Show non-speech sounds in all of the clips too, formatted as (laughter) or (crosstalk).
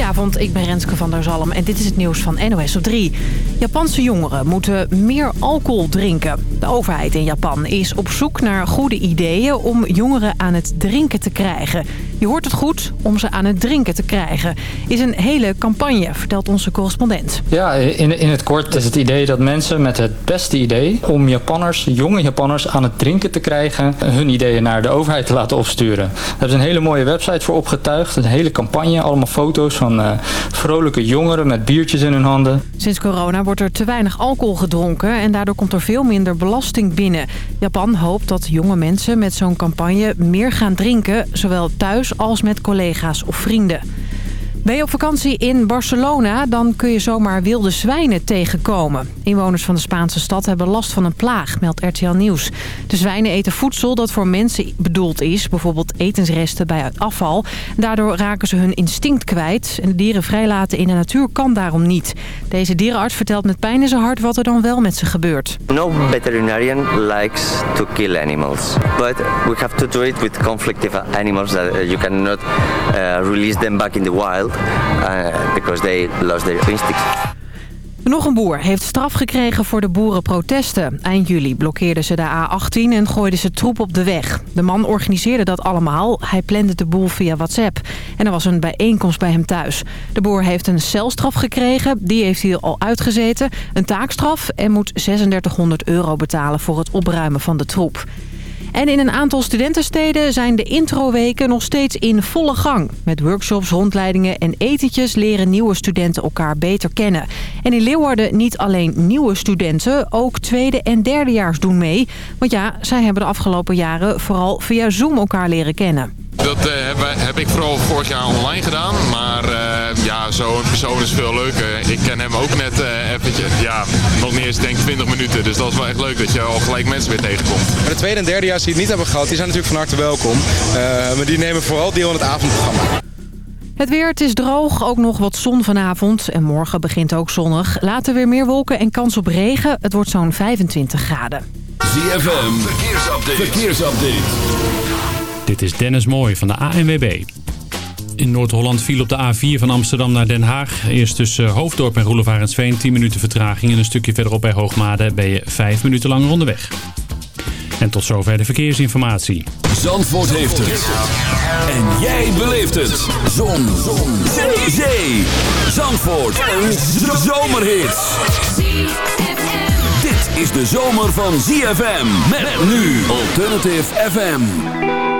Goedenavond, ik ben Renske van der Zalm en dit is het nieuws van NOS op 3. Japanse jongeren moeten meer alcohol drinken. De overheid in Japan is op zoek naar goede ideeën om jongeren aan het drinken te krijgen. Je hoort het goed, om ze aan het drinken te krijgen. Is een hele campagne, vertelt onze correspondent. Ja, in, in het kort is het idee dat mensen met het beste idee... om Japanners, jonge Japanners aan het drinken te krijgen... hun ideeën naar de overheid te laten opsturen. Daar hebben ze een hele mooie website voor opgetuigd. Een hele campagne, allemaal foto's van uh, vrolijke jongeren met biertjes in hun handen. Sinds corona wordt er te weinig alcohol gedronken... en daardoor komt er veel minder belasting binnen. Japan hoopt dat jonge mensen met zo'n campagne meer gaan drinken... zowel thuis als met collega's of vrienden. Ben je op vakantie in Barcelona, dan kun je zomaar wilde zwijnen tegenkomen. Inwoners van de Spaanse stad hebben last van een plaag, meldt RTL Nieuws. De zwijnen eten voedsel dat voor mensen bedoeld is, bijvoorbeeld etensresten bij afval. Daardoor raken ze hun instinct kwijt en de dieren vrijlaten in de natuur kan daarom niet. Deze dierenarts vertelt met pijn in zijn hart wat er dan wel met ze gebeurt. No veterinarian likes to kill animals, but we have to do it with conflictive animals that you cannot uh, release them back in the wild uh, because they lost their. Nog een boer heeft straf gekregen voor de boerenprotesten. Eind juli blokkeerden ze de A18 en gooiden ze troep op de weg. De man organiseerde dat allemaal. Hij plande de boel via WhatsApp. En er was een bijeenkomst bij hem thuis. De boer heeft een celstraf gekregen. Die heeft hij al uitgezeten. Een taakstraf en moet 3600 euro betalen voor het opruimen van de troep. En in een aantal studentensteden zijn de introweken nog steeds in volle gang. Met workshops, rondleidingen en etentjes leren nieuwe studenten elkaar beter kennen. En in Leeuwarden niet alleen nieuwe studenten, ook tweede- en derdejaars doen mee. Want ja, zij hebben de afgelopen jaren vooral via Zoom elkaar leren kennen. Dat uh, heb, heb, ik vooral vorig jaar online gedaan. Maar uh, ja, zo'n persoon is veel leuker. Ik ken hem ook net uh, eventjes, ja, nog niet eens denk 20 minuten. Dus dat is wel echt leuk dat je al gelijk mensen weer tegenkomt. De tweede en derde jaar die het niet hebben gehad, die zijn natuurlijk van harte welkom. maar die nemen vooral deel aan het avondprogramma. Het weer, het is droog, ook nog wat zon vanavond. En morgen begint ook zonnig. Later weer meer wolken en kans op regen. Het wordt zo'n 25 graden. ZFM, verkeersupdate. verkeersupdate. Dit is Dennis Mooij van de ANWB. In Noord-Holland viel op de A4 van Amsterdam naar Den Haag. Eerst tussen Hoofddorp en Roelevarensveen 10 minuten vertraging. En een stukje verderop bij Hoogmade ben je 5 minuten langer onderweg. En tot zover de verkeersinformatie. Zandvoort heeft het. En jij beleeft het. Zon. Zon. Zee. Zee. Zandvoort. Een zomerhit. Dit is de zomer van ZFM. Met nu Alternative FM.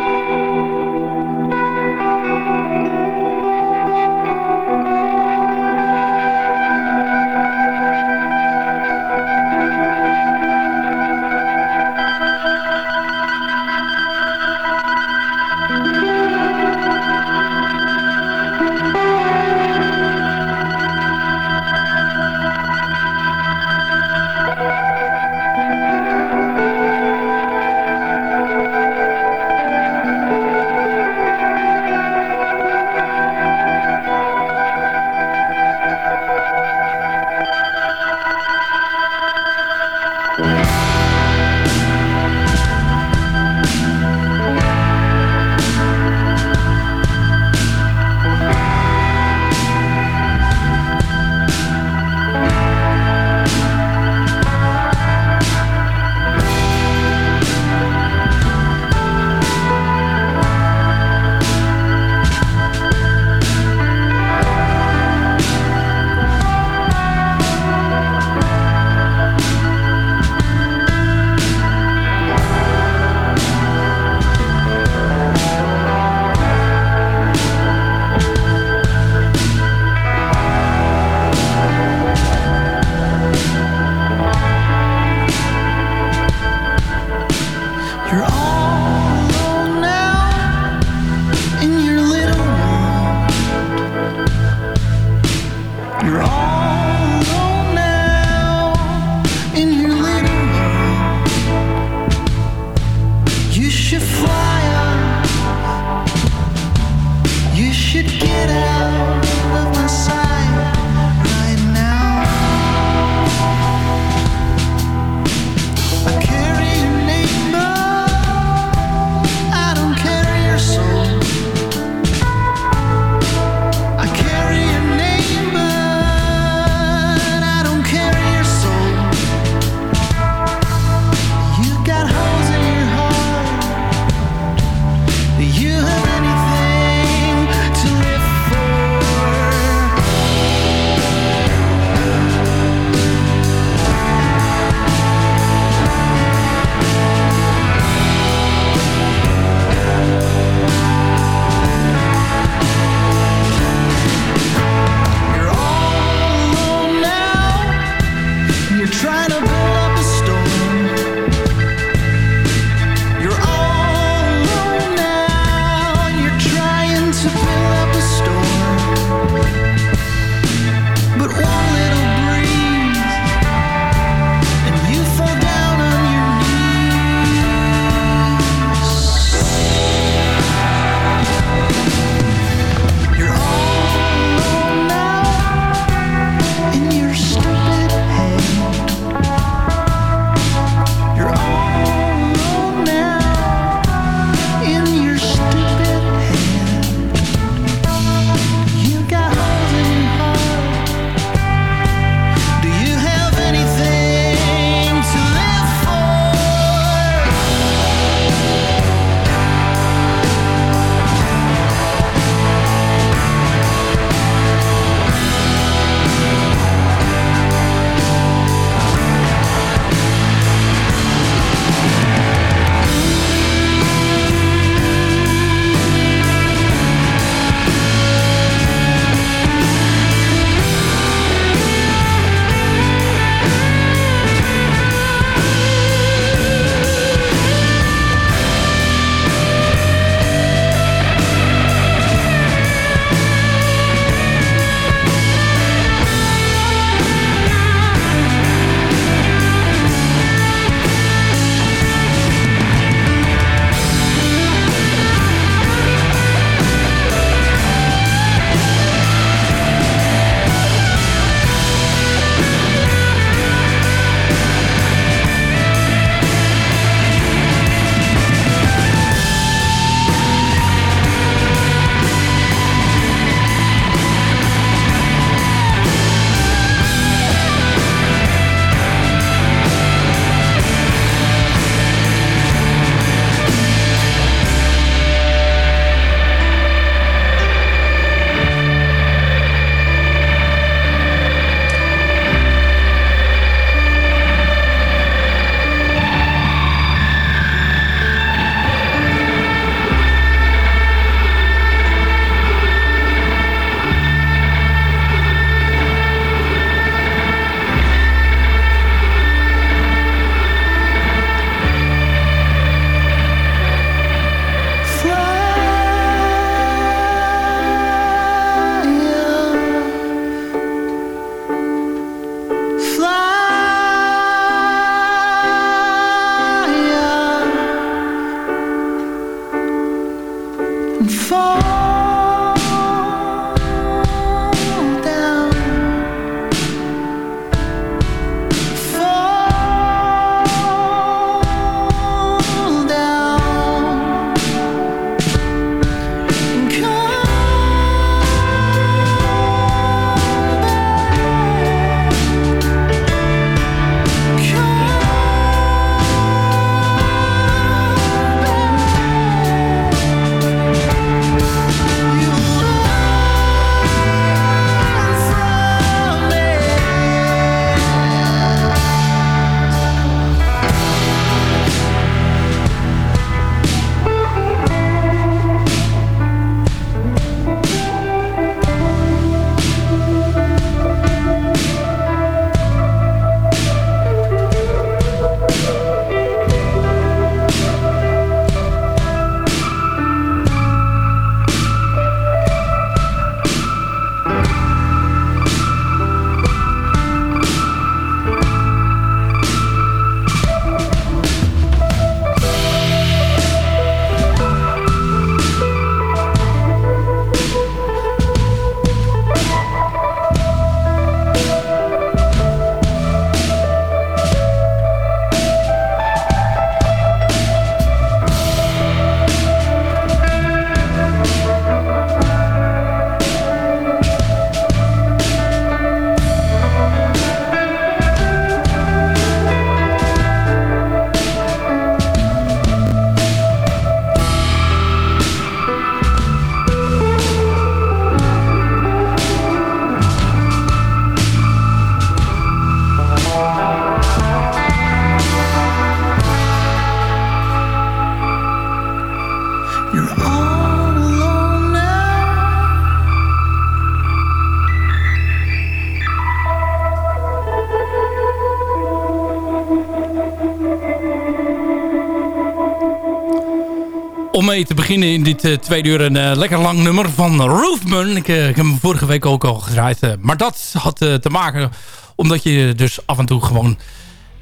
In dit tweede uur een lekker lang nummer van Roofman. Ik, ik, heb hem vorige week ook al gedraaid. maar dat had te maken omdat je dus af en toe gewoon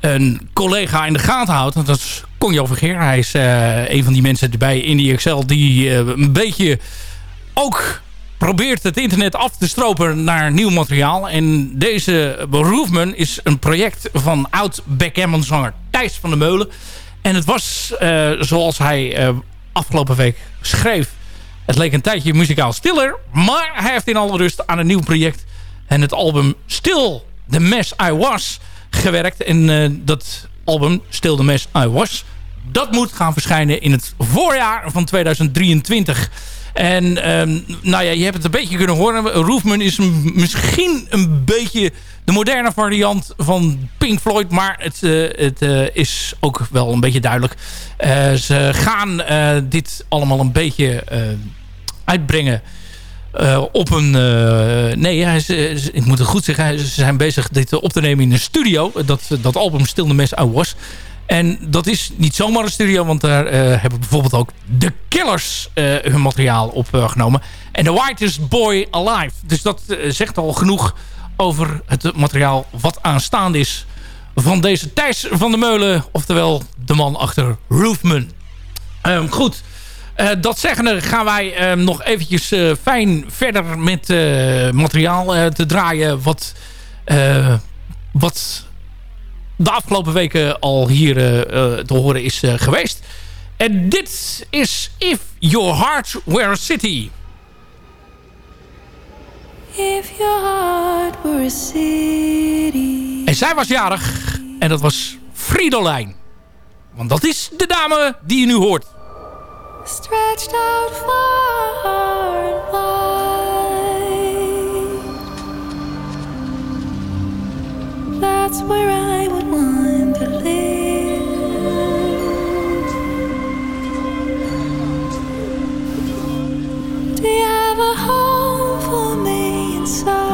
een collega in de gaten houdt. Dat is Conjo Vergeer. Hij is een van die mensen bij Indie Excel die een beetje ook probeert het internet af te stropen naar nieuw materiaal. En deze Roofman is een project van oud backgammon-zanger Thijs van der Meulen. En het was, zoals hij afgelopen week schreef... het leek een tijdje muzikaal stiller... maar hij heeft in alle rust aan een nieuw project... en het album Still the Mess I Was gewerkt. En uh, dat album Still the Mess I Was... dat moet gaan verschijnen in het voorjaar van 2023... En um, nou ja, je hebt het een beetje kunnen horen. Roofman is misschien een beetje de moderne variant van Pink Floyd. Maar het, uh, het uh, is ook wel een beetje duidelijk. Uh, ze gaan dit allemaal een beetje uitbrengen. op een... nee, hij is, ik moet het goed zeggen. Ze zijn bezig dit op te nemen in een studio. Dat, dat album Still the Mess I Was. En dat is niet zomaar een studio, want daar uh, hebben bijvoorbeeld ook de Killers uh, hun materiaal opgenomen. en The Whitest Boy Alive. Dus dat uh, zegt al genoeg over het materiaal wat aanstaande is van deze Thijs van de Meulen. Oftewel de man achter Roofman. Um, goed, dat zeggende gaan wij um, nog eventjes fijn verder met materiaal te draaien wat... wat de afgelopen weken al hier uh, te horen is uh, geweest. En dit is If Your Heart Were a City. If your heart were a city. En zij was jarig. En dat was Fridolijn. Want dat is de dame die je nu hoort. Stretched out far and That's where I would of the city in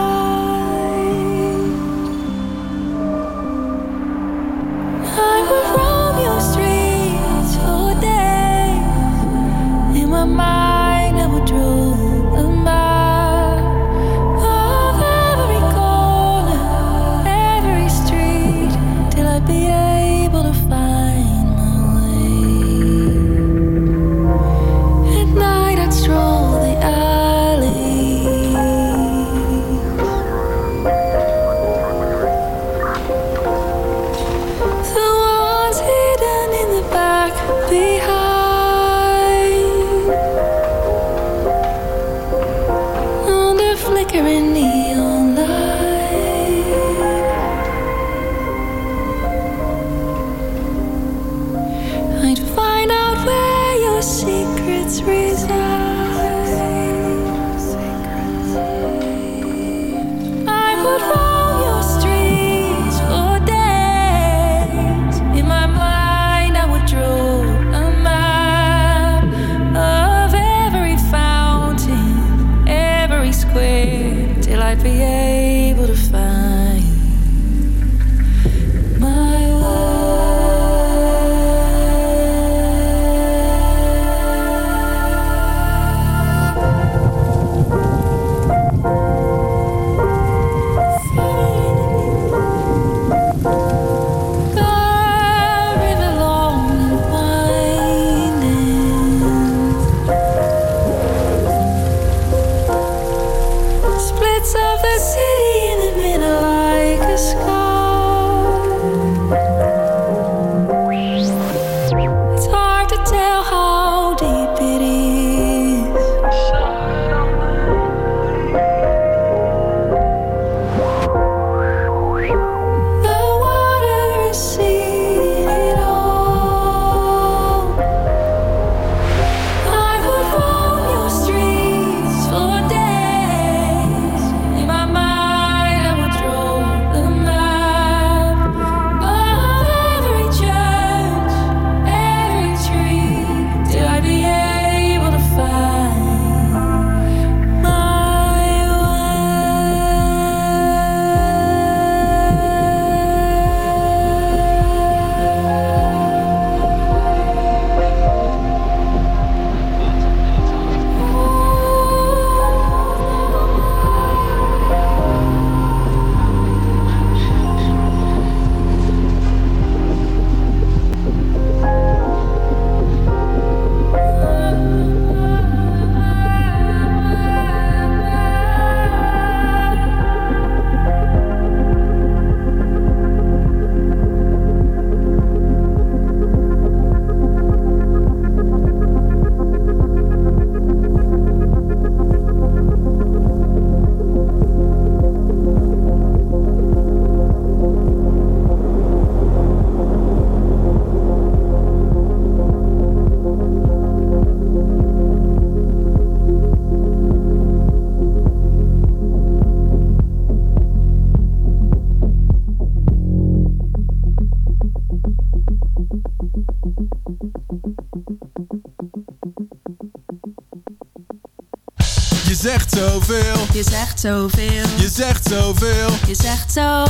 zoveel. Je zegt zoveel. Je zegt zoveel. Je zegt zoveel.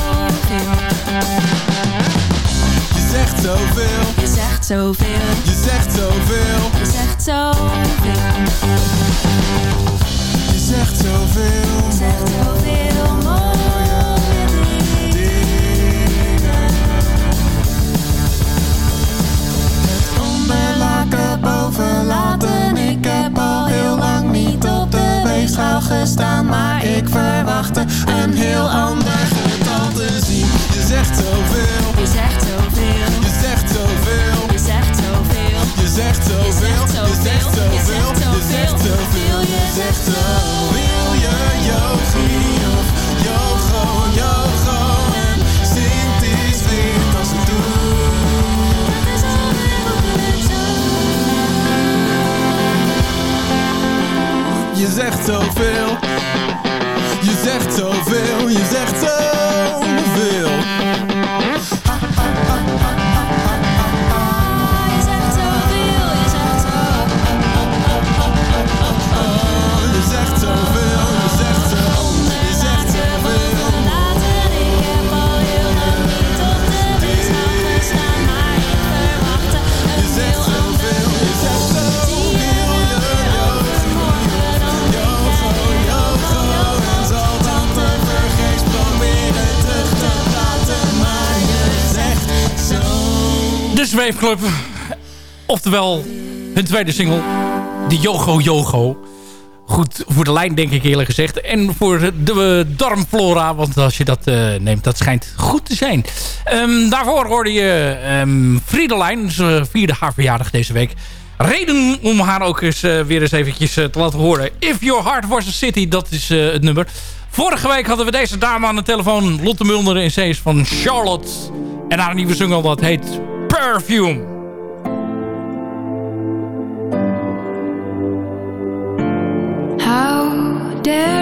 Je zegt zoveel. Je zegt zoveel. Je zegt zoveel. Je zegt zoveel. Je zegt zoveel. Je zegt zoveel weegschaal gestaan. Maar ik verwachtte een heel ander getal te zien. Je zegt zoveel. Je zegt zoveel. Je zegt zoveel. Je zegt zoveel. Je zegt zoveel. Je zegt zoveel. Je zegt zoveel. Je zegt zoveel. Je yogi of yogo, yogo. En Je zegt zoveel. Je zegt zoveel. Je zegt zoveel. Zweefclub. Oftewel, hun tweede single. De Yogo Yogo. Goed voor de lijn, denk ik eerlijk gezegd. En voor de darmflora. Want als je dat eh, neemt, dat schijnt goed te zijn. Ehm, daarvoor hoorde je um, Friedelijn. Ze vierde haar verjaardag deze week. Reden om haar ook eens eh, weer eens eventjes eh, te laten horen. If Your Heart Was a City, dat is eh, het nummer. Vorige week hadden we deze dame aan de telefoon. Lotte Mulder en ze is van Charlotte. En haar nieuwe single dat heet Perfume. How dare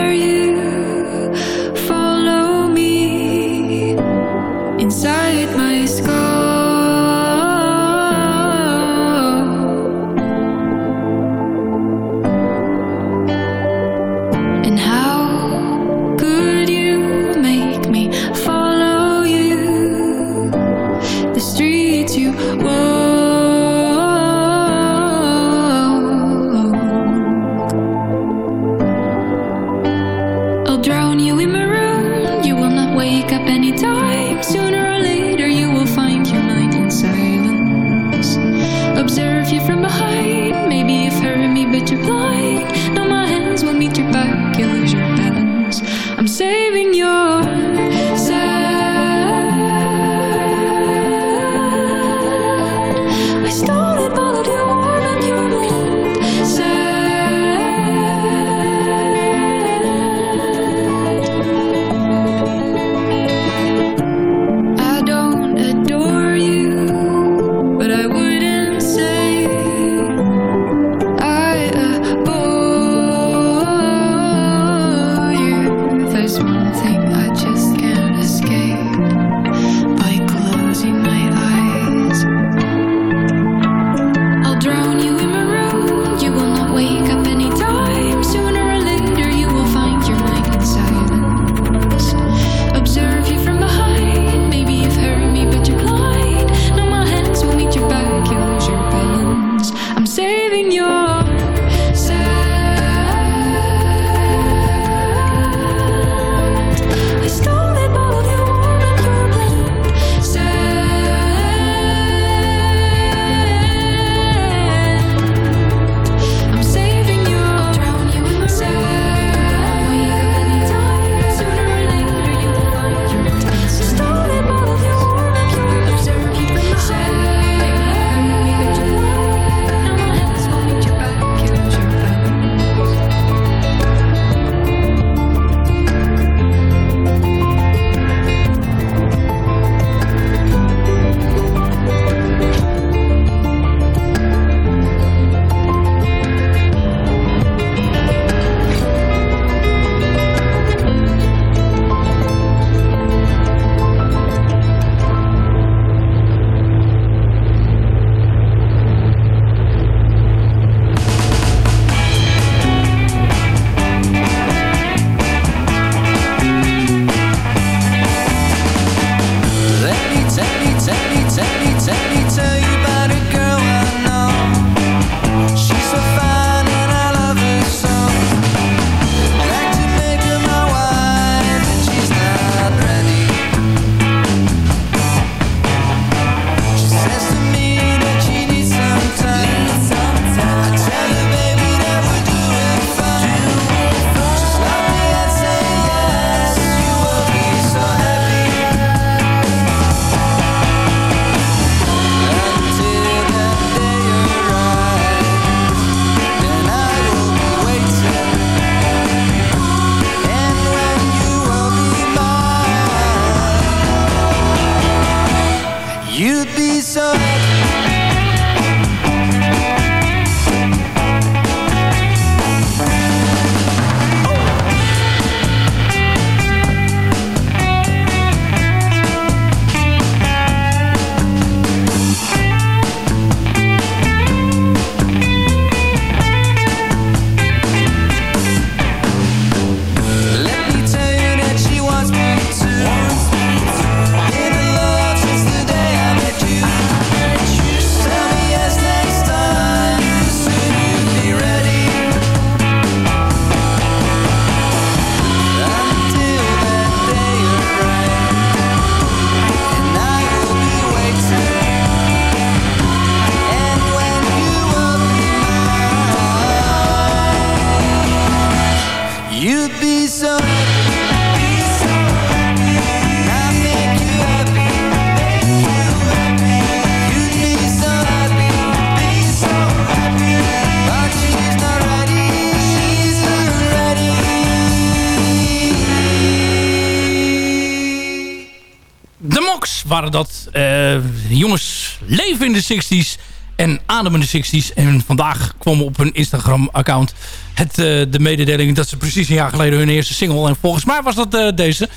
de 60s en ademen in de 60s. En vandaag kwam op hun Instagram-account het, eh, de mededeling dat ze precies een jaar geleden hun eerste single... en volgens mij was dat eh, deze.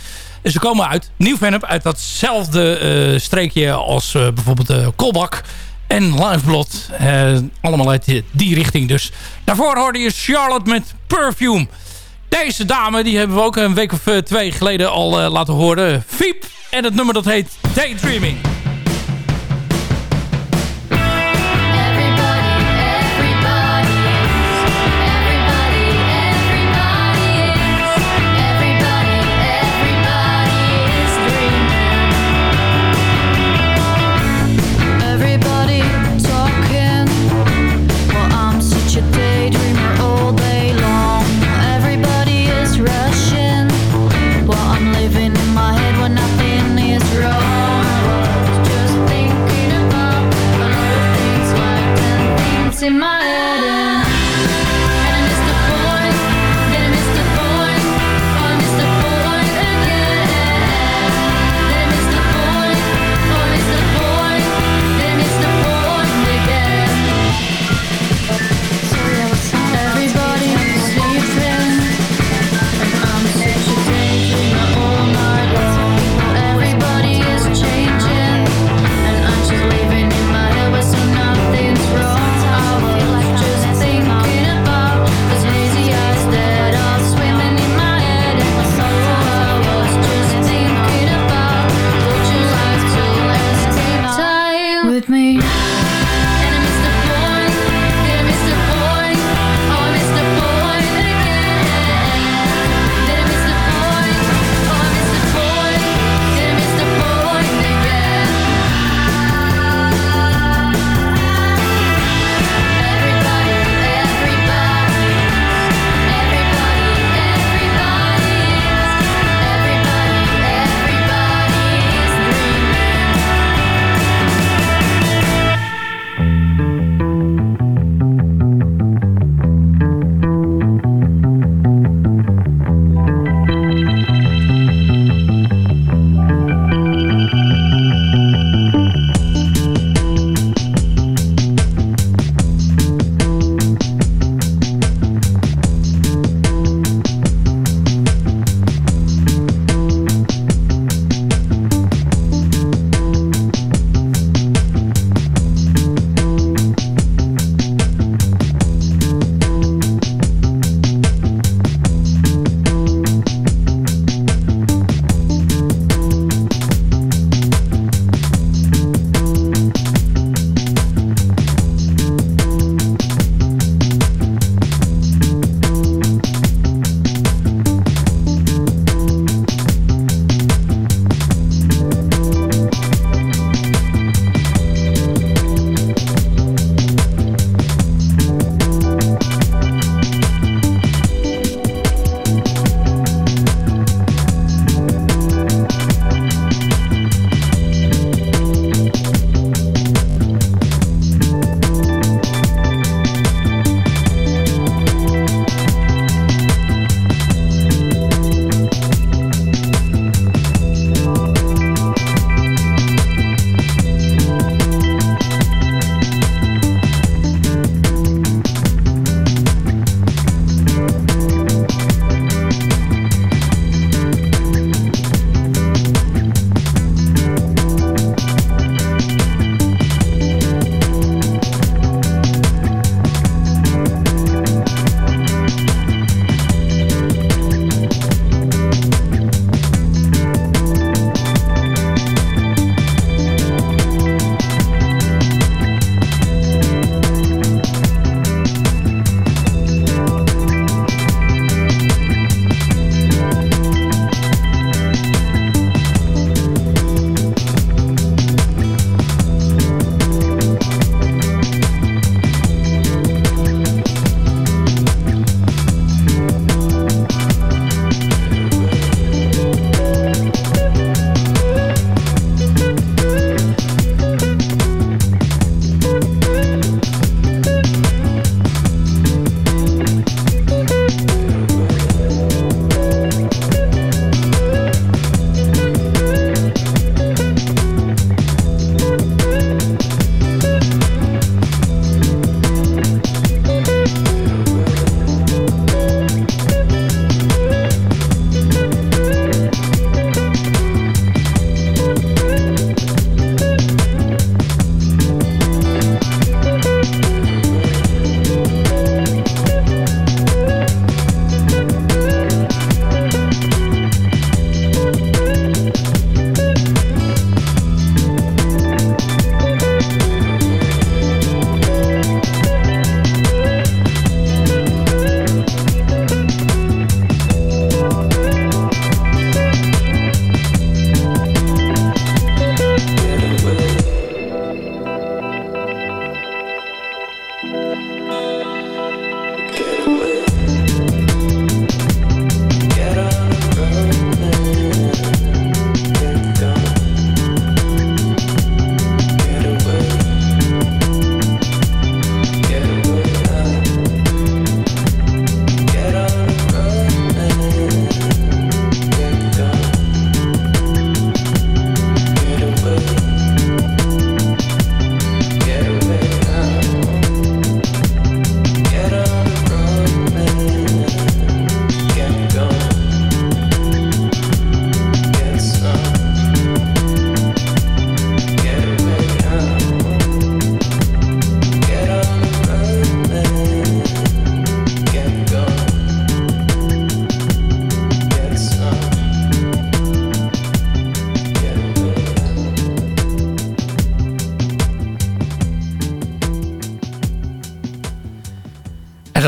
En ze komen uit Nieuw Vennep, uit datzelfde eh, streekje als bijvoorbeeld Kolbak en Lifeblood. Eh, allemaal uit die, richting dus. Daarvoor hoorde je Charlotte met Perfume. Deze dame die hebben we ook een week of twee geleden al laten horen. Fiep. En het nummer dat heet Daydreaming.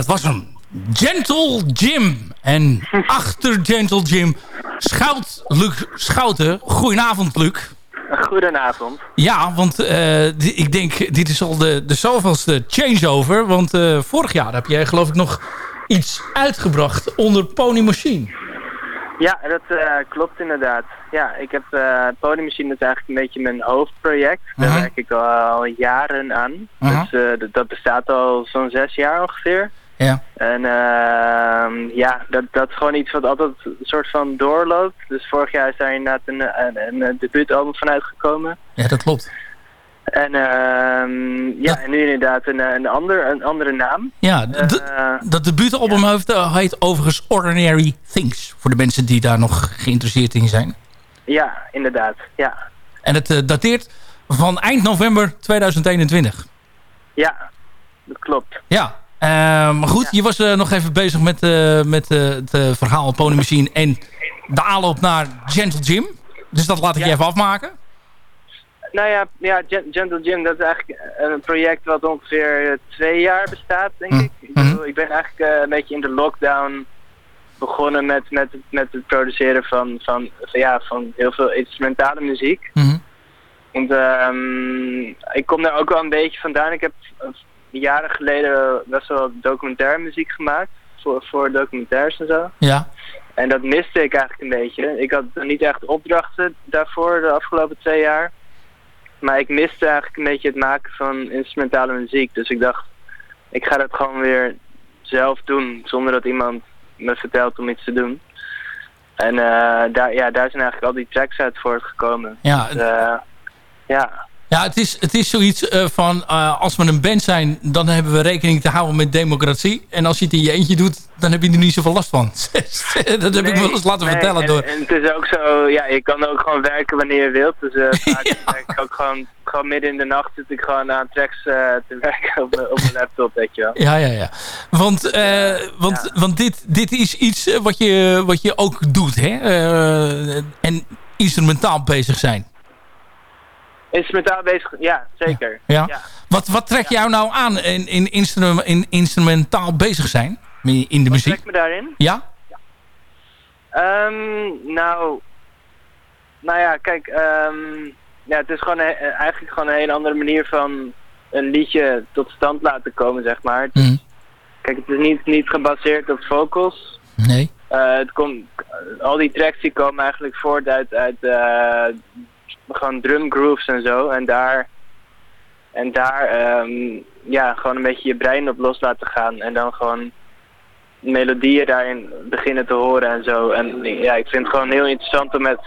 Was hem. Gentle Jim. En achter Gentle Jim schuilt Luc Schouten. Goedenavond, Luc. Goedenavond. Ja, want eh, ik denk, dit is al de, de zoveelste changeover. Want eh, vorig jaar heb jij geloof ik nog iets uitgebracht onder Pony Machine. Ja, dat eh, klopt inderdaad. Ja, ik heb uh, Podiummachine, dat is eigenlijk een beetje mijn hoofdproject. Daar werk ik al jaren aan. Dus dat bestaat al zo'n zes jaar ongeveer. Ja. En ehm, ja, dat, dat is gewoon iets wat altijd een soort van doorloopt. Dus vorig jaar is daar inderdaad een, een, een debuutalbum van uitgekomen. Ja, dat klopt. En ehm, ja, en nu inderdaad een, een, ander, een andere naam. Ja, Eh, dat debuutalbum heeft, eh, heet overigens Ordinary Things. Voor de mensen die daar nog geïnteresseerd in zijn. ja, inderdaad. Ja, En het eh, dateert van eind november 2021. ja dat klopt. Ja, maar goed, je was eh, nog even bezig met, eh, met eh, het eh, verhaal Pony Machine en de aanloop naar Gentle Jim. Dus dat laat ik je even afmaken. Nou ja, ja Gen- Gentle Gym, dat is eigenlijk een project wat ongeveer eh, twee jaar bestaat, denk ik. Ik, bedoel, ik ben eigenlijk eh, een beetje in de lockdown begonnen met, met, met het produceren van, van, van, ja, van heel veel instrumentale muziek. Want ehm, ik kom daar ook wel een beetje vandaan. Ik heb eh, jaren geleden best wel documentaire muziek gemaakt. Voor, voor documentaires en zo. Ja. En dat miste ik eigenlijk een beetje. Ik had niet echt opdrachten daarvoor de afgelopen twee jaar. Maar ik miste eigenlijk een beetje het maken van instrumentale muziek. Dus ik dacht, ik ga dat gewoon weer zelf doen. Zonder dat iemand me vertelt om iets te doen. En eh, daar, ja, daar zijn eigenlijk al die tracks uit voortgekomen. Ja, Dus, eh, ja. Ja, het is, het is zoiets eh, van, eh, als we een band zijn, dan hebben we rekening te houden met democratie. En als je het in je eentje doet, dan heb je er niet zoveel last van. (laughs) dat heb ik wel eens laten Nee, vertellen en, door... En het is ook zo, ja, je kan ook gewoon werken wanneer je wilt. Dus eh (laughs) vaak werk ik ook gewoon, gewoon midden in de nacht zit ik gewoon aan tracks te werken op, mijn- op mijn laptop, weet je wel. Ja, ja, ja. Want, want, want dit, dit is iets wat je, wat je ook doet, hè? En instrumentaal bezig zijn. Instrumentaal bezig, ja, zeker. Ja. Wat, wat trekt jou nou aan in, in, instrum, in instrumentaal bezig zijn? In de muziek? Trek me daarin? Ja? Ehm, nou, nou ja, kijk, ehm, ja, het is gewoon een- eigenlijk gewoon een hele andere manier van een liedje tot stand laten komen, zeg maar. Is- Kijk, het is niet, niet gebaseerd op vocals. Nee. Eh, het komt, al die tracks die komen eigenlijk voort uit, uit eh, gewoon drum grooves en zo. En daar, en daar ehm, ja, gewoon een beetje je brein op los laten gaan. En dan gewoon melodieën daarin beginnen te horen en zo. En ja, ik vind het gewoon heel interessant om met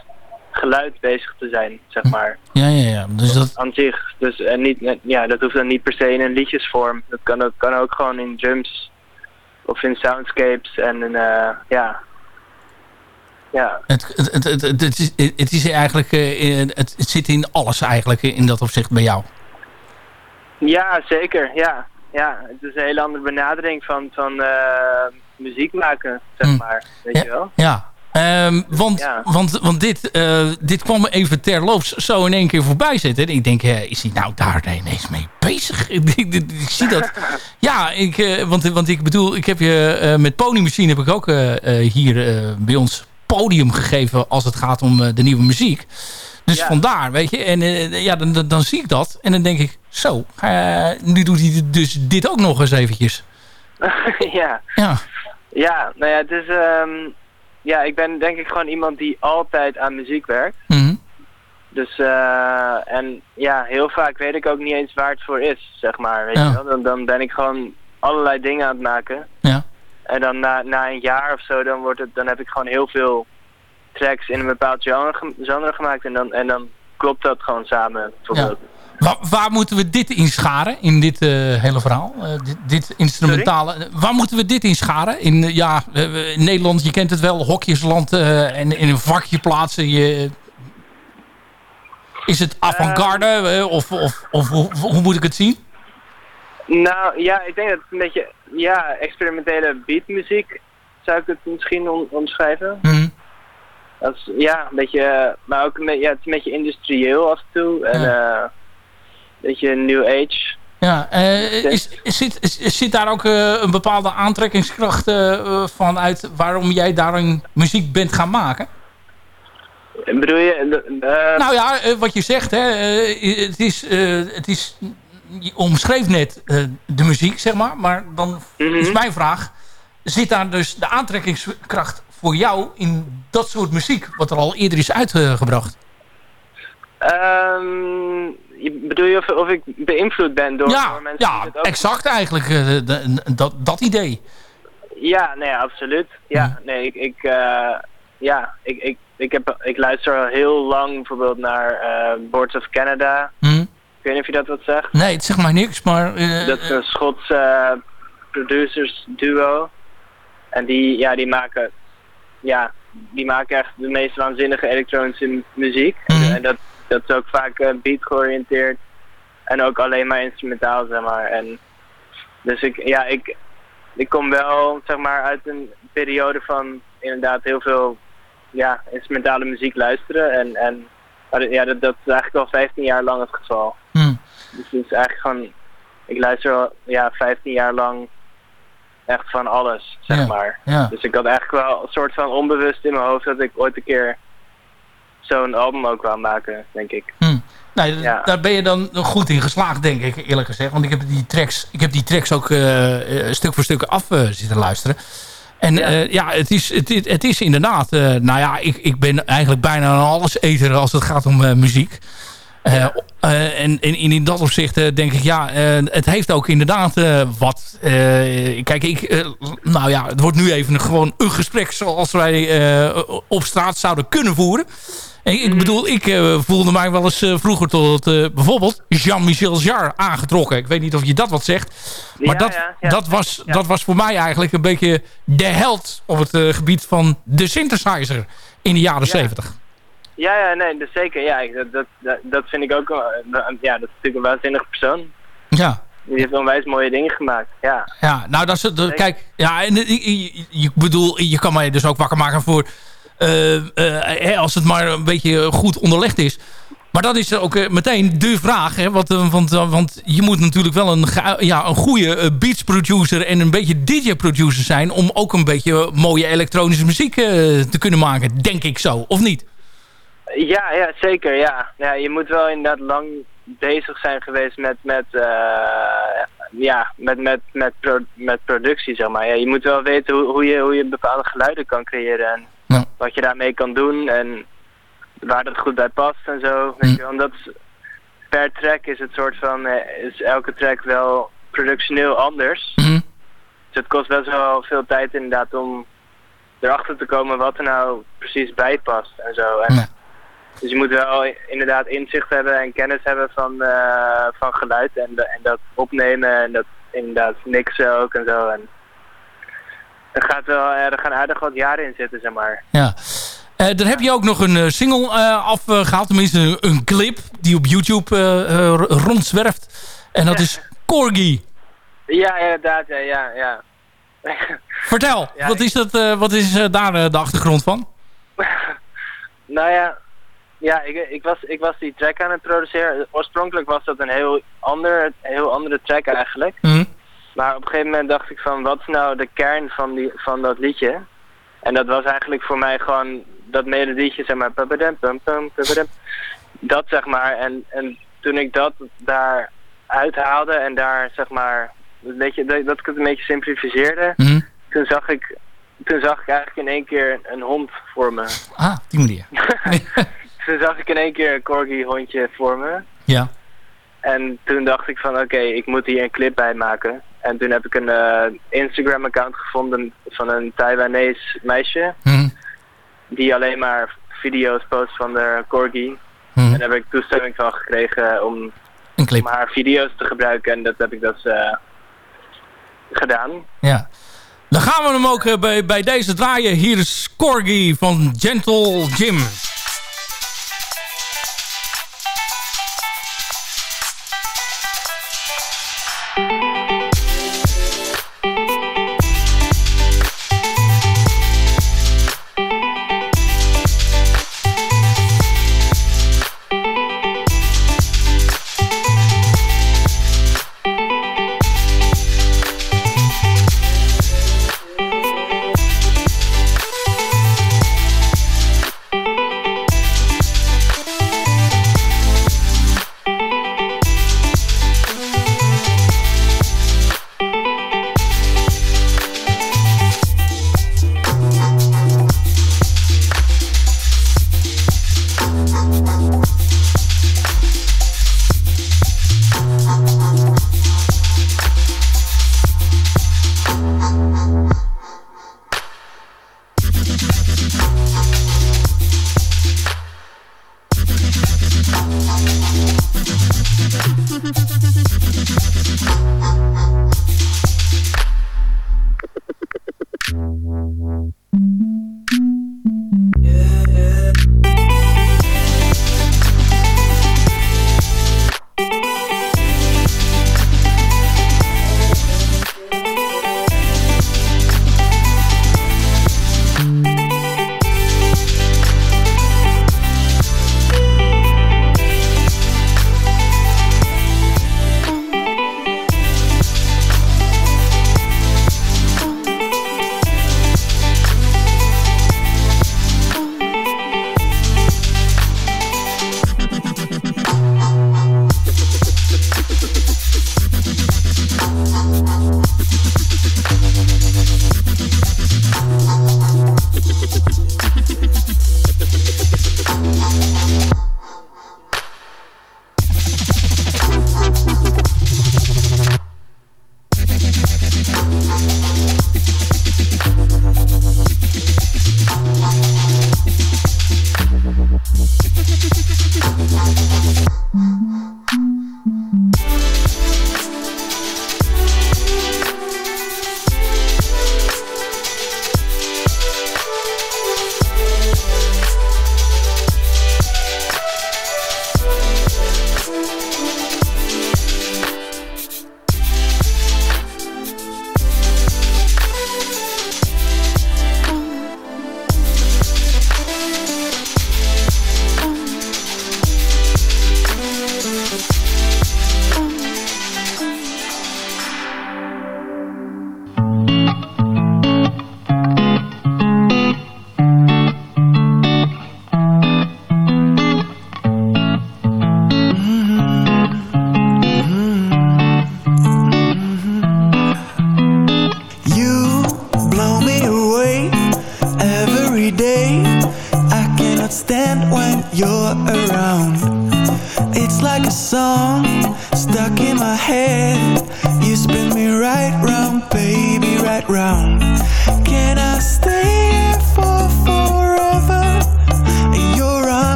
geluid bezig te zijn, zeg maar. Ja, ja, ja. Dus dat... Aan zich. Dus, en niet, ja, dat hoeft dan niet per se in een liedjesvorm. Dat kan, dat kan ook gewoon in drums of in soundscapes en in, eh, ja. Ja, Het, het, het, is, het is eigenlijk... eh, het, het zit in alles eigenlijk in dat opzicht bij jou. ja zeker. Ja. ja, het is een hele andere benadering van, van eh, muziek maken, zeg maar. Weet je wel? Ja. Ehm, want, Ja. want, want dit, eh, dit kwam even terloops zo in één keer voorbij zitten. En ik denk, eh, is hij nou daar ineens mee bezig? (laughs) ik, zie dat. (laughs) Ja, ik, want, want ik bedoel, ik heb je met Pony Machine heb ik ook hier bij ons podium gegeven als het gaat om eh, de nieuwe muziek. Dus vandaar, weet je. En eh, ja, dan, dan, dan zie ik dat. En dan denk ik, zo, eh, nu doet hij dus dit ook nog eens eventjes. (laughs) ja. Ja. Ja, nou ja, het is... ehm, ja, ik ben denk ik gewoon iemand die altijd aan muziek werkt. Mhm. Dus, en ja, heel vaak weet ik ook niet eens waar het voor is, zeg maar. Weet Ja. je wel? Dan, dan ben ik gewoon allerlei dingen aan het maken. Ja. En dan na, na een jaar of zo, dan, wordt het, dan heb ik gewoon heel veel tracks in een bepaald genre, gem- genre gemaakt. En dan, en dan klopt dat gewoon samen, bijvoorbeeld. Waar, waar moeten we dit in scharen, in dit eh, hele verhaal? Eh, dit, dit instrumentale. Waar moeten we dit in scharen? In, eh, ja, in Nederland, je kent het wel, hokjesland en in een vakje plaatsen. Je, is het avant-garde of, of, of hoe, hoe moet ik het zien? Nou ja, ik denk dat het een beetje, ja, experimentele beatmuziek zou ik het misschien om- omschrijven. Mhm. Dat is, ja, een beetje, maar ook een beetje, ja, het is een beetje industrieel af en toe. En eh, een beetje new age. Ja, eh, is, is, zit, is, zit daar ook eh, een bepaalde aantrekkingskracht eh, van uit waarom jij daarin muziek bent gaan maken? Bedoel je... Nou ja, wat je zegt, hè, het, is, het is... Je omschreef net eh, de muziek, zeg maar. Maar dan is mijn vraag... Zit daar dus de aantrekkingskracht voor jou in dat soort muziek... wat er al eerder is uitgebracht? ehm, je- bedoel je of, of ik beïnvloed ben door, ja, door mensen die ja het ook... exact eigenlijk. eh, de- dat, dat idee. Ja, nee, absoluut. Ja, nee, ik, ik, eh, ja, ik, ik, ik, heb, ik luister al heel lang bijvoorbeeld naar Boards of Canada. Hm? Ik weet niet of je dat wat zegt. Nee, het zegt mij niks, maar... eh, dat is een Schotse eh, producers duo. En die, ja, die maken, ja, die maken echt de meest waanzinnige elektronische muziek. Mhm. En dat, dat is ook vaak eh, beat georiënteerd. En ook alleen maar instrumentaal, zeg maar. En dus ik, ja, ik, ik kom wel, zeg maar, uit een periode van inderdaad heel veel, ja, instrumentale muziek luisteren. En, en maar ja, dat, dat is eigenlijk al 15 jaar lang het geval. Hm. Dus het is eigenlijk gewoon, ik luister al ja, 15 jaar lang echt van alles, zeg Ja, maar. ja. Dus ik had eigenlijk wel een soort van onbewust in mijn hoofd dat ik ooit een keer zo'n album ook wou maken, denk ik. Nee, d- daar ben je dan goed in geslaagd, denk ik, eerlijk gezegd. Want ik heb die tracks, ik heb die tracks ook eh, eh, stuk voor stuk af eh, zitten luisteren. En ja, ja het, is, het, het is inderdaad... nou ja, ik, ik ben eigenlijk bijna een alleseter als het gaat om muziek. Eh, eh, en, en in dat opzicht eh, denk ik, ja, het heeft ook inderdaad wat. kijk, ik, nou ja, het wordt nu even gewoon een gesprek zoals wij op straat zouden kunnen voeren. Ik, ik bedoel, ik voelde mij wel eens vroeger tot bijvoorbeeld Jean-Michel Jarre aangetrokken. Ik weet niet of je dat wat zegt. Maar Ja, dat, ja, ja. dat, was, dat was voor mij eigenlijk een beetje de held op het gebied van de synthesizer in de jaren zeventig. Ja, ja, nee, dus zeker. Ja, ik- dat, dat, dat, vind ik ook eh, ja, dat is natuurlijk een waanzinnige persoon. Ja. Die heeft onwijs mooie dingen gemaakt, ja. Ja, nou dat is het. Kijk, ja, en, eh, je bedoel, je kan mij dus ook wakker maken voor eh, hè, als het maar een beetje goed onderlegd is. Maar dat is ook meteen de vraag, hè, want, want, want je moet natuurlijk wel een, ja, een goede eh, beats producer en een beetje DJ producer zijn om ook een beetje mooie elektronische muziek te kunnen maken, denk ik zo, of niet? Ja, ja, zeker, ja. ja. Je moet wel inderdaad lang bezig zijn geweest met, met, eh, ja, met, met, met, pro- met productie, zeg maar. Ja, je moet wel weten hoe, hoe, je, hoe je bepaalde geluiden kan creëren en Ja. wat je daarmee kan doen en waar dat goed bij past en zo. Weet je, wel. omdat per track is het soort van, eh, is elke track wel productioneel anders. Mhm. Dus het kost best wel veel tijd inderdaad om erachter te komen wat er nou precies bij past en zo. En, Dus je moet wel inderdaad inzicht hebben en kennis hebben van, eh, van geluid en, en dat opnemen en dat inderdaad mixen ook en zo. En er, gaat wel, ja, er gaan aardig wat jaren in zitten, zeg maar. Ja. Eh dan heb je ook nog een eh, single eh, afgehaald. Tenminste, een, clip die op YouTube eh, eh, rondzwerft. En dat is Corgi. Ja, inderdaad, ja, ja. ja. (laughs) Vertel, Ja, wat is, dat, eh, wat is eh, daar eh, de achtergrond van? (laughs) Nou ja, ja ik, ik, was, ik was die track aan het produceren. Oorspronkelijk was dat een heel, ander, heel andere track eigenlijk. Mhm. Maar op een gegeven moment dacht ik van, wat is nou de kern van, die, van dat liedje? En dat was eigenlijk voor mij gewoon dat melodietje, zeg maar. pubadum, pum, pum, pubadum. Dat zeg maar. En, en toen ik dat daar uithaalde en daar zeg maar, weet je, dat, dat ik het een beetje simplificeerde. Mhm. Toen zag ik, toen zag ik eigenlijk in één keer een hond voor me. Ah, die manier. (laughs) Toen zag ik in één keer een corgi hondje voor me. Ja. En toen dacht ik van oké, ik moet hier een clip bij maken. En toen heb ik een eh, Instagram account gevonden van een Taiwanese meisje. Mhm. Die alleen maar video's post van de corgi. Mhm. En daar heb ik toestemming van gekregen om, Een clip. om haar video's te gebruiken. En dat heb ik dus eh, gedaan. Ja. Dan gaan we hem ook eh, bij, bij deze draaien. Hier is Corgi van Gentle Jim.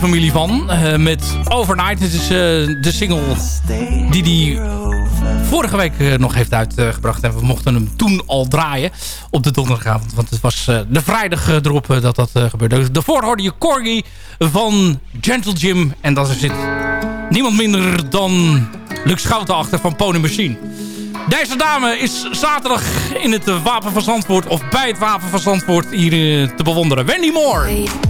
Familie van, eh, met Overnight. Het is eh, de single die hij vorige week eh, nog heeft uitgebracht. En we mochten hem toen al draaien op de donderdagavond. Want het was de vrijdag erop dat dat gebeurde. Daarvoor hoorde je Corgi van Gentle Jim. En dat zit niemand minder dan Luc Schouten achter van Pony Machine. Deze dame is zaterdag in het Wapen van Zandvoort... of bij het Wapen van Zandvoort hier te bewonderen. Wendy Moore.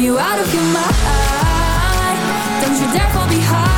You out of your mind? Don't you dare fall behind.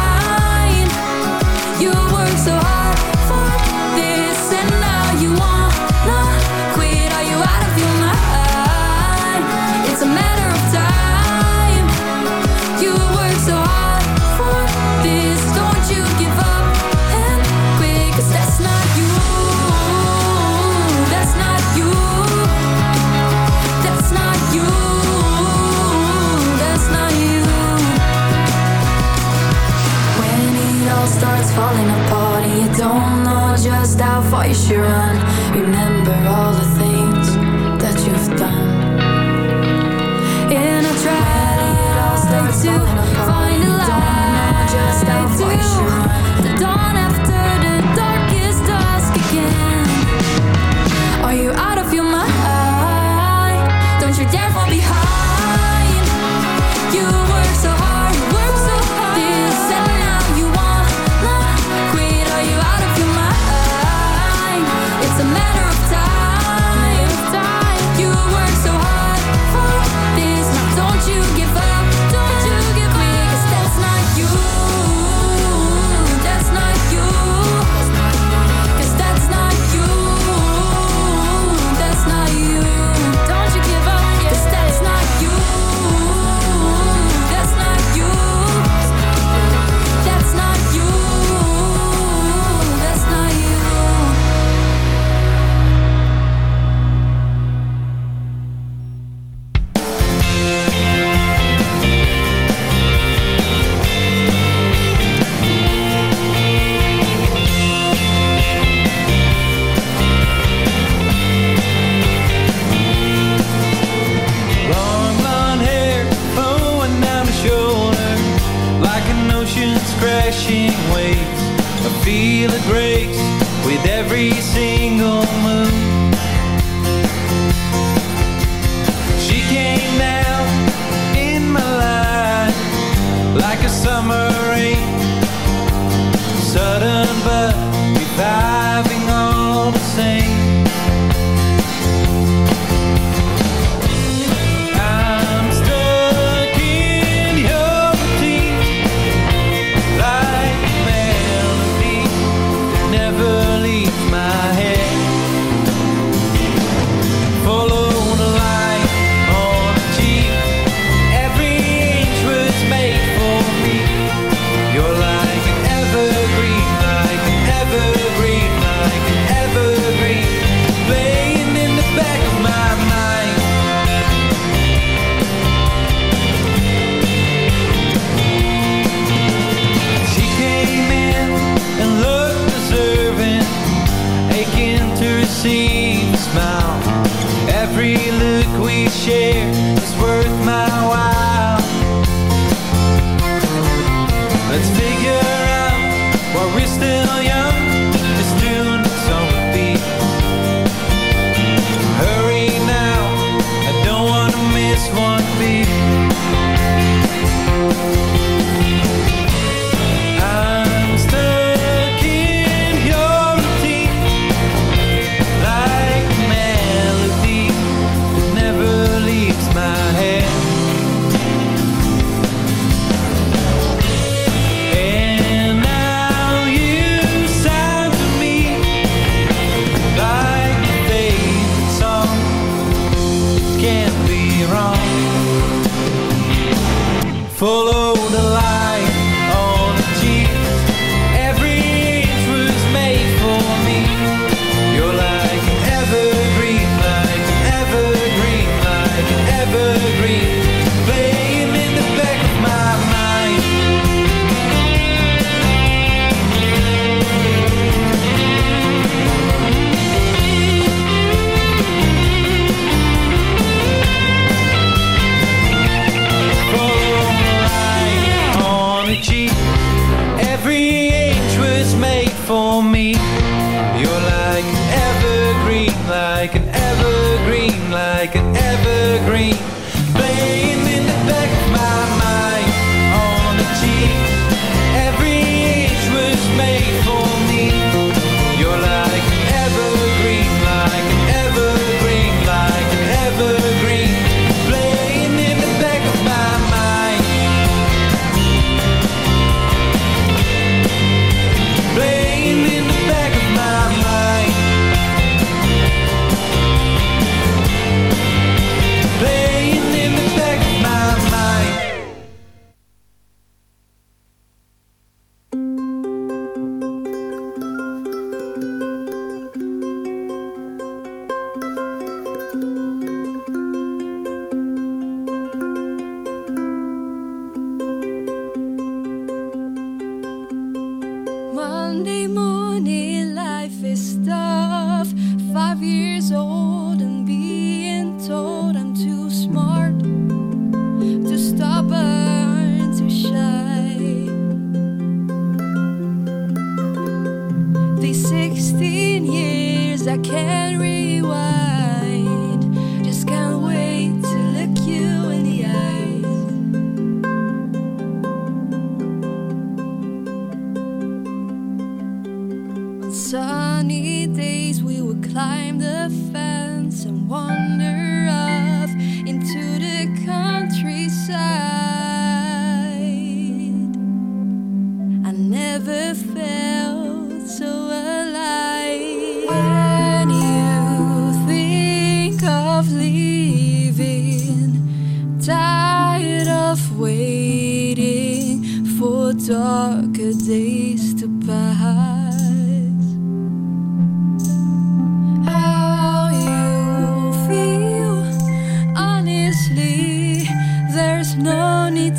falling apart. And you don't know just how far you should run. Remember all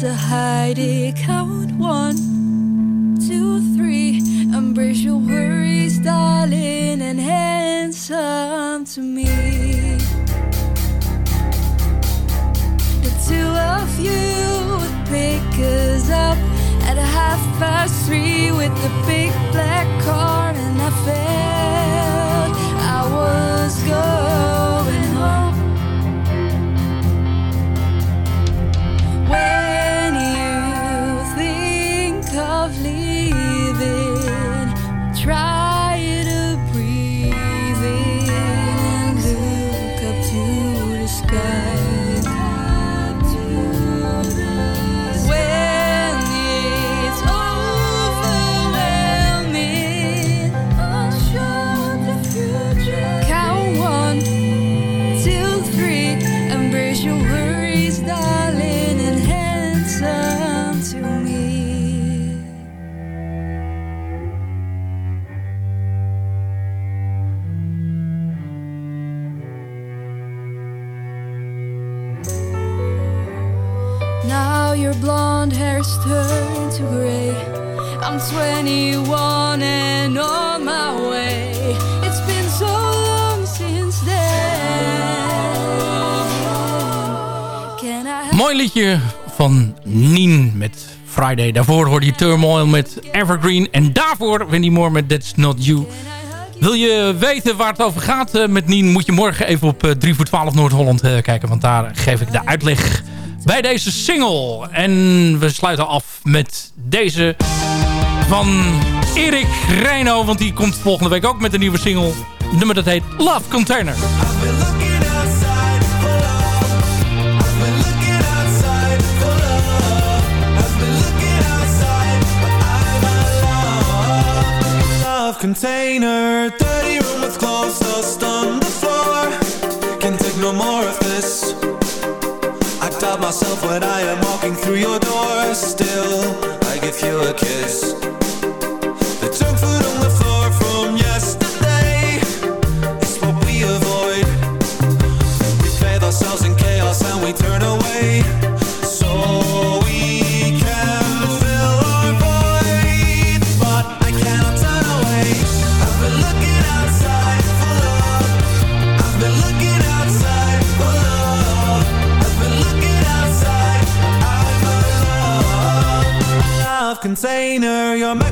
to hide it. Count one, liedje van Nien met Friday. Daarvoor hoorde je Turmoil met Evergreen. En daarvoor Wendy Moore met That's Not You. Wil je weten waar het over gaat eh, met Nien... moet je morgen even op eh, 3 voor 12 Noord-Holland eh, kijken. Want daar geef ik de uitleg bij deze single. En we sluiten af met deze van Erik Reino. Want die komt volgende week ook met een nieuwe single. Nummer dat heet Love Container. container. Dirty room with clothes dust on the floor. Can take no more of this. I doubt myself when I am walking through your door. Still, I give you a kiss. you're my